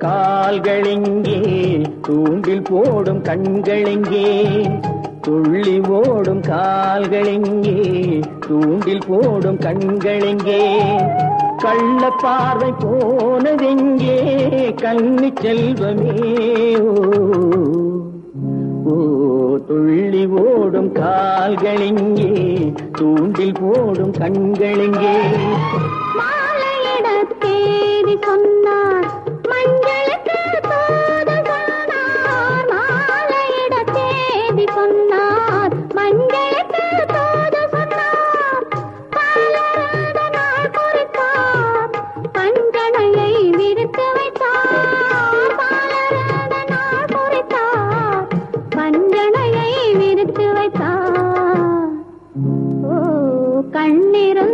கால்களெங்கே தூண்டில் போடும் கண்களெங்கே துள்ளி ஓடும் கால்களெங்கே தூண்டில் போடும் கண்களெங்கே. கள்ள பார்வை போனதெங்கே கண்ணி செல்வமே ஓ. துள்ளி ஓடும் கால்களெங்கே தூண்டில் போடும் கண்களெங்கே. மாலையிட தேதி சொன்னார் கண்ணிரும்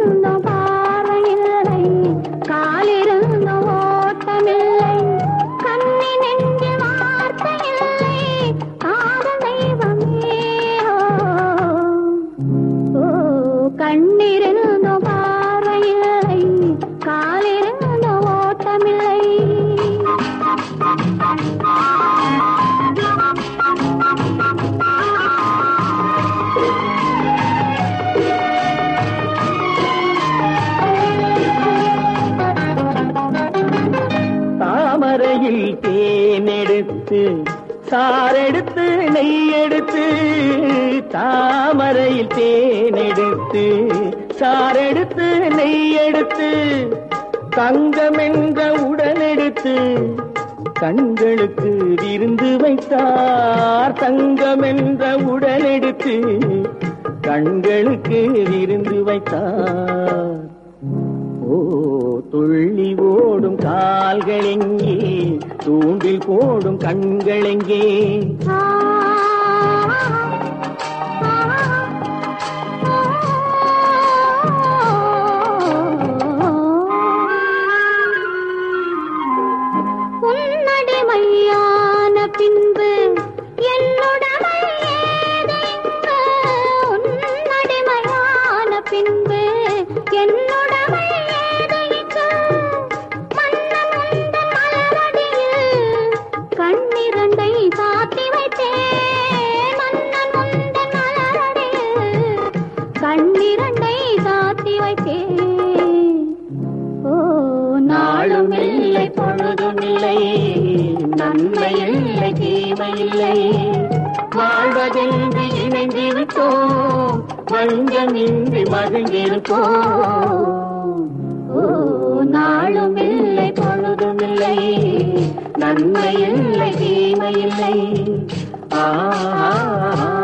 தேனெடுத்து சாரெடுத்து நெய்யெடுத்து தாமரையில் தேனெடுத்து சாரெடுத்து நெய்யெடுத்து தங்கம் என்ற உடலெடுத்து கண்களுக்கு விருந்து வைத்தார். தங்கம் என்ற உடலெடுத்து கண்களுக்கு விருந்து வைத்தார். ஓ துள்ளி ஓ கால்களெங்கே தூண்டில் போடும் கண்களெங்கே இரண்டை சாத்தி வைத்தே ஓ நாளும் இல்லை பொழுதும் இல்லை. நன்மை இல்லை தீமை இல்லை. வாழ்வதென்று இணைந்திருக்கோம் வஞ்சமின்றி மகிழ்ந்திருக்கோம் ஓ நாளும் இல்லை பொழுதும் இல்லை. நன்மை இல்லை தீமை இல்லை. ஆ.